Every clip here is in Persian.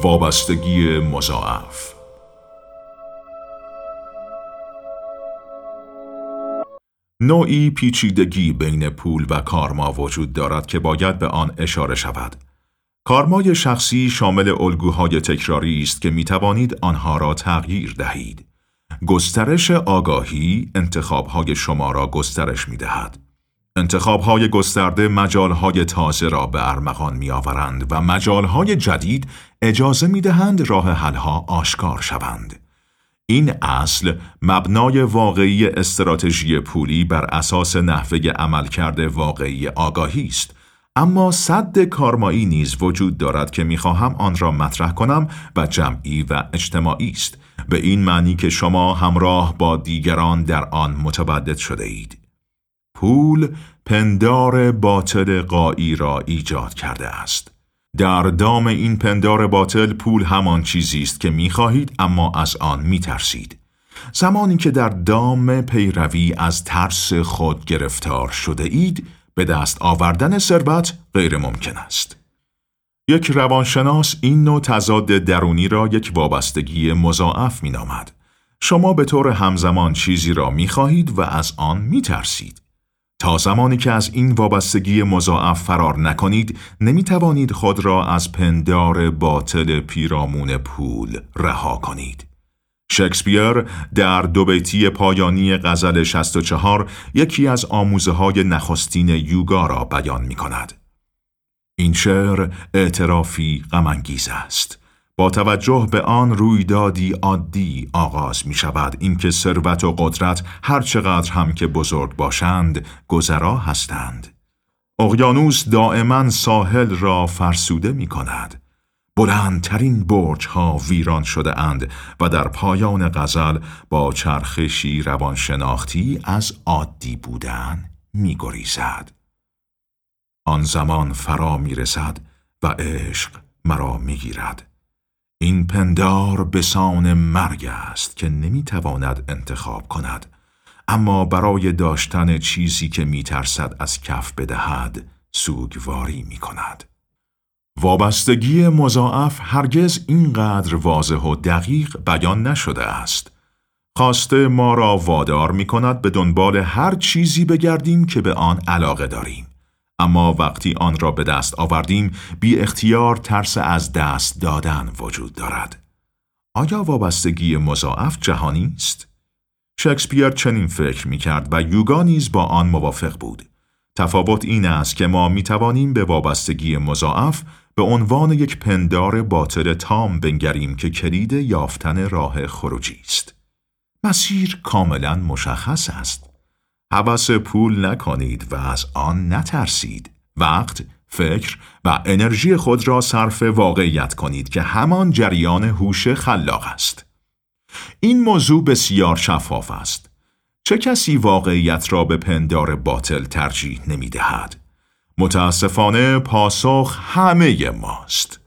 وابستگی مضاعف نوعی پیچیدگی بین پول و کارما وجود دارد که باید به آن اشاره شود. کارمای شخصی شامل الگوهای تکراری است که می توانید آنها را تغییر دهید. گسترش آگاهی انتخابهای شما را گسترش می دهد. انتخابهای گسترده مجالهای تازه را به ارمغان می آورند و مجالهای جدید اجازه می دهند راه حلها آشکار شوند. این اصل مبنای واقعی استراتژی پولی بر اساس نحوه عملکرد واقعی آگاهی است. اما صد کارمایی نیز وجود دارد که می‌خواهم آن را مطرح کنم و جمعی و اجتماعی است. به این معنی که شما همراه با دیگران در آن متبدد شده اید. پول پندار باطل قایی را ایجاد کرده است در دام این پندار باطل پول همان چیزی است که می‌خواهید اما از آن میترسید. زمانی که در دام پیروی از ترس خود گرفتار شده اید، به دست آوردن ثروت غیر ممکن است. یک روانشناس این نوع تضاد درونی را یک وابستگی مضاعف مینامد. شما به طور همزمان چیزی را می خواهید و از آن می ترسید. تا زمانی که از این وابستگی مضاعف فرار نکنید نمی توانید خود را از پندار باطل پیرامون پول رها کنید. شکسپیر در دو بیتی پایانی غزل 64 یکی از آموزه های نخستین یوگا را بیان می کند. این شعر اعترافی غمانگیز است. با توجه به آن رویدادی عادی آغاز می شود اینکه ثروت و قدرت هر چقدر هم که بزرگ باشند گذرا هستند. اقیانوس دائما ساحل را فرسوده می کند. بلندترین برج ها ویران شده اند و در پایان غزل با چرخشی روانشناختی از عادی بودن می گریزد. آن زمان فرا می رسد و عشق مرا می گیرد. این پندار به سان مرگ است که نمی‌تواند انتخاب کند اما برای داشتن چیزی که میترسد از کف بدهد سوگواری می کند. وابستگی مضاعف هرگز اینقدر واضح و دقیق بیان نشده است. خواسته ما را وادار می کند به دنبال هر چیزی بگردیم که به آن علاقه داریم. اما وقتی آن را به دست آوردیم بی اختیار ترس از دست دادن وجود دارد. آیا وابستگی مضاعف جهانی است؟ شکسپیر چنین فکر می کرد و یوگا نیز با آن موافق بود. تفاوت این است که ما می توانیم به وابستگی مضاعف به عنوان یک پندار باطل تام بنگریم که کلید یافتن راه خروجی است. مسیر کاملا مشخص است. حوث پول نکنید و از آن نترسید. وقت، فکر و انرژی خود را صرف واقعیت کنید که همان جریان هوش خلاق است. این موضوع بسیار شفاف است. چه کسی واقعیت را به پندار باطل ترجیح نمی دهد؟ متاسفانه پاسخ همه ماست.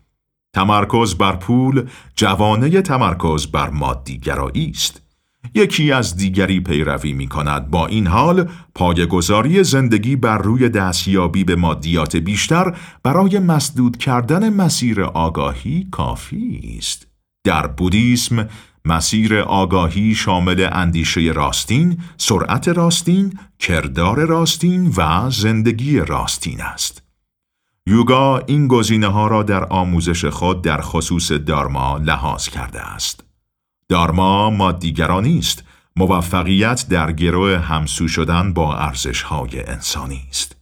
تمرکز بر پول جوانه تمرکز بر مادی گرایی است. یکی از دیگری پیروی می کند با این حال پایگذاری زندگی بر روی دستیابی به مادیات بیشتر برای مسدود کردن مسیر آگاهی کافی است. در بودیسم مسیر آگاهی شامل اندیشه راستین، سرعت راستین، کردار راستین و زندگی راستین است. یوگا این گزینه ها را در آموزش خود در خصوص دارما لحاظ کرده است. دارما مادیگرانی است موفقیت در گروه همسو شدن با ارزشهای انسانی است.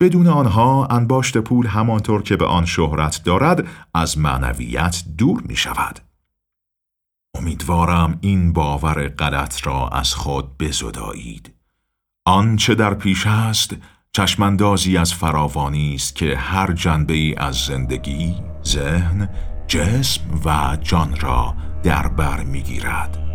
بدون آنها انباشت پول همانطور که به آن شهرت دارد از معنویت دور می شود امیدوارم این باور غلط را از خود بزدایید. آنچه در پیش است چشماندازی از فراوانی است که هر جنبه ای از زندگی، ذهن، جسم و جان را در بر می‌گیرد.